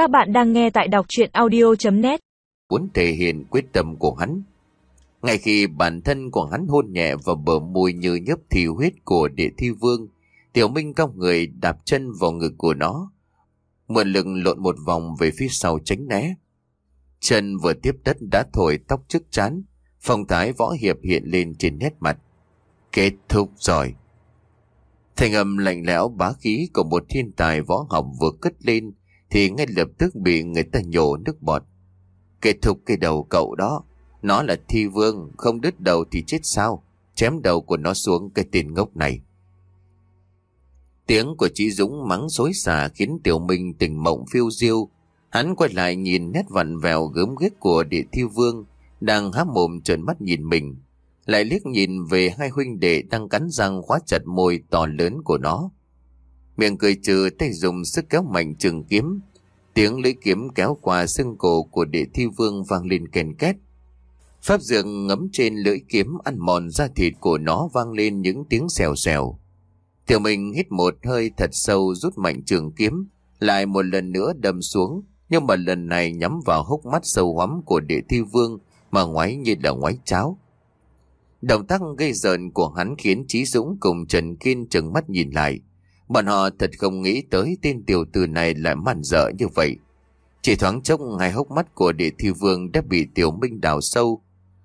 Các bạn đang nghe tại đọc chuyện audio.net Muốn thể hiện quyết tâm của hắn. Ngay khi bản thân của hắn hôn nhẹ vào bờ môi như nhấp thì huyết của địa thi vương, Tiểu Minh cong người đạp chân vào ngực của nó. Mượn lực lộn một vòng về phía sau tránh né. Chân vừa tiếp đất đã thổi tóc trước chán, phong thái võ hiệp hiện lên trên nét mặt. Kết thúc rồi. Thành âm lạnh lẽo bá khí của một thiên tài võ học vừa cất lên thì ngay lập tức bị người ta nhổ nước bọt. Kết thúc cái đầu cậu đó, nó là thi vương, không đứt đầu thì chết sao, chém đầu của nó xuống cái tên ngốc này. Tiếng của chị Dũng mắng xối xả khiến Tiểu Minh tỉnh mộng phiêu diêu. Hắn quay lại nhìn nét vặn vẹo gớm ghét của địa thi vương, đang há mồm trợn mắt nhìn mình. Lại liếc nhìn về hai huynh đệ đang cắn răng khóa chặt môi to lớn của nó. Miệng cười trừ tay dùng sức kéo mạnh trường kiếm. Tiếng lưỡi kiếm kéo qua xương cổ của địa thi vương vang lên kèn két. Pháp dược ngấm trên lưỡi kiếm ăn mòn da thịt của nó vang lên những tiếng xèo xèo. Tiểu mình hít một hơi thật sâu rút mạnh trường kiếm, lại một lần nữa đâm xuống, nhưng mà lần này nhắm vào hốc mắt sâu hoắm của địa thi vương mà ngoái như là ngoái cháo. Động tác gây rợn của hắn khiến Trí Dũng cùng Trần Kiên trừng mắt nhìn lại. Bọn họ thật không nghĩ tới tên tiểu tử này lại mặn dở như vậy. Chỉ thoáng chốc hai hốc mắt của địa thi vương đã bị tiểu minh đào sâu.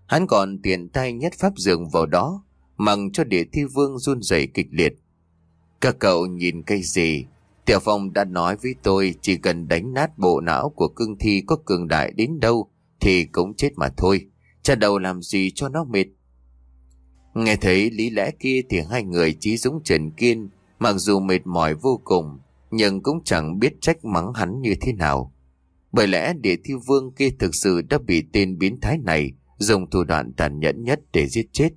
Hắn còn tiện tay nhét pháp dường vào đó, mặng cho địa thi vương run rẩy kịch liệt. Các cậu nhìn cây gì? Tiểu Phong đã nói với tôi chỉ cần đánh nát bộ não của cương thi có cường đại đến đâu thì cũng chết mà thôi. Cha đầu làm gì cho nó mệt. Nghe thấy lý lẽ kia thì hai người Chí Dũng Trần Kiên mặc dù mệt mỏi vô cùng, nhưng cũng chẳng biết trách mắng hắn như thế nào. Bởi lẽ địa thi vương kia thực sự đã bị tên biến thái này dùng thủ đoạn tàn nhẫn nhất để giết chết.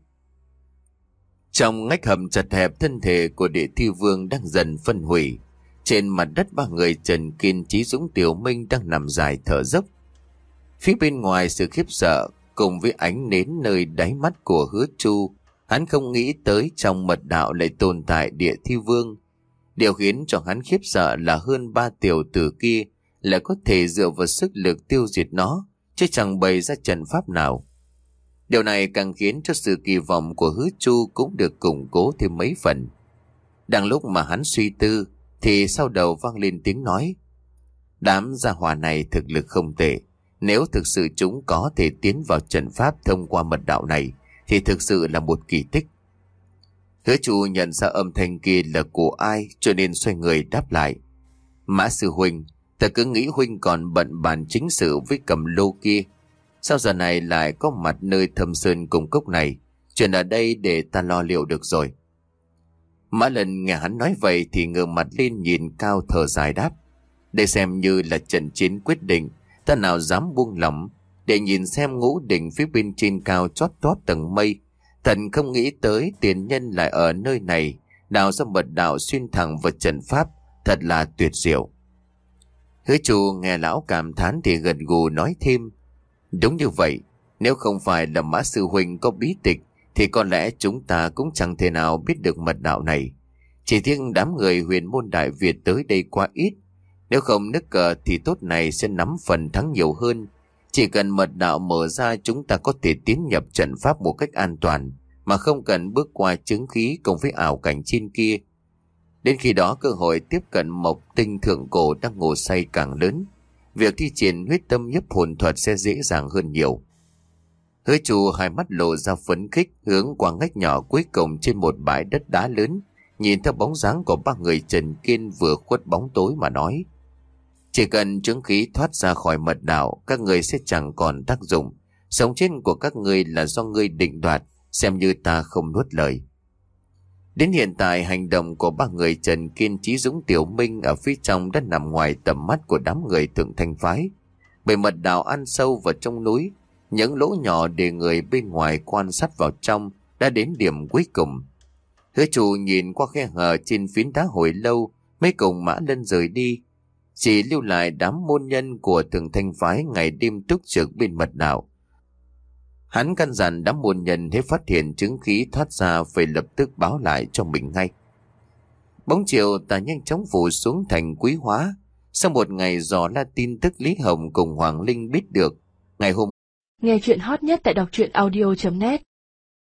Trong ngách hầm chật hẹp, thân thể của địa thi vương đang dần phân hủy. Trên mặt đất ba người Trần Kiên Trí Dũng, Tiểu Minh đang nằm dài thở dốc. Phía bên ngoài sự khiếp sợ cùng với ánh nến nơi đáy mắt của hứa chu Hắn không nghĩ tới trong mật đạo lại tồn tại địa thi vương. Điều khiến cho hắn khiếp sợ là hơn ba tiểu tử kia lại có thể dựa vào sức lực tiêu diệt nó, chứ chẳng bày ra trận pháp nào. Điều này càng khiến cho sự kỳ vọng của hứa chu cũng được củng cố thêm mấy phần. Đang lúc mà hắn suy tư, thì sau đầu vang lên tiếng nói. Đám gia hỏa này thực lực không tệ. Nếu thực sự chúng có thể tiến vào trận pháp thông qua mật đạo này, thì thực sự là một kỳ tích. Hứa chủ nhận ra âm thanh kia là của ai cho nên xoay người đáp lại. Mã sư huynh, ta cứ nghĩ huynh còn bận bàn chính sự với cầm lô kia. Sao giờ này lại có mặt nơi thâm sơn cùng cốc này? Chuyện ở đây để ta lo liệu được rồi. Mã lần nghe hắn nói vậy thì ngờ mặt lên nhìn cao thở dài đáp. Để xem như là trận chiến quyết định, ta nào dám buông lỏng để nhìn xem ngũ đỉnh phía bên trên cao chót tót tầng mây. Thần không nghĩ tới tiền nhân lại ở nơi này, đào ra mật đạo xuyên thẳng vào trận pháp, thật là tuyệt diệu. Hứa chủ nghe lão cảm thán thì gần gù nói thêm. Đúng như vậy, nếu không phải là mã sư huynh có bí tịch, thì có lẽ chúng ta cũng chẳng thể nào biết được mật đạo này. Chỉ riêng đám người huyền môn đại Việt tới đây quá ít. Nếu không nước cờ thì tốt này sẽ nắm phần thắng nhiều hơn. Chỉ cần mật đạo mở ra chúng ta có thể tiến nhập trận pháp một cách an toàn, mà không cần bước qua chứng khí cùng với ảo cảnh trên kia. Đến khi đó cơ hội tiếp cận mộc tinh thượng cổ đang ngủ say càng lớn. Việc thi triển huyết tâm nhấp hồn thuật sẽ dễ dàng hơn nhiều. Hứa chủ hai mắt lộ ra phấn khích hướng qua ngách nhỏ cuối cùng trên một bãi đất đá lớn, nhìn theo bóng dáng của ba người Trần Kiên vừa khuất bóng tối mà nói. Chỉ cần chứng khí thoát ra khỏi mật đạo, các người sẽ chẳng còn tác dụng. Sống chết của các người là do ngươi định đoạt, xem như ta không nuốt lời. Đến hiện tại, hành động của ba người Trần Kiên Trí Dũng Tiểu Minh ở phía trong đã nằm ngoài tầm mắt của đám người thượng thanh phái. Bởi mật đạo ăn sâu vào trong núi, những lỗ nhỏ để người bên ngoài quan sát vào trong đã đến điểm cuối cùng. Hứa chủ nhìn qua khe hở trên phiến đá hồi lâu, mấy cùng mã lân rời đi, chỉ lưu lại đám môn nhân của thường thanh phái ngày đêm túc trực bên mật đạo. Hắn căn dặn đám môn nhân hết phát hiện chứng khí thoát ra phải lập tức báo lại cho mình ngay. Bóng chiều ta nhanh chóng phủ xuống thành quý hóa, Sau một ngày dò la tin tức Lý Hồng cùng Hoàng Linh biết được, ngày hôm Nghe chuyện hot nhất tại đọc truyện audio.net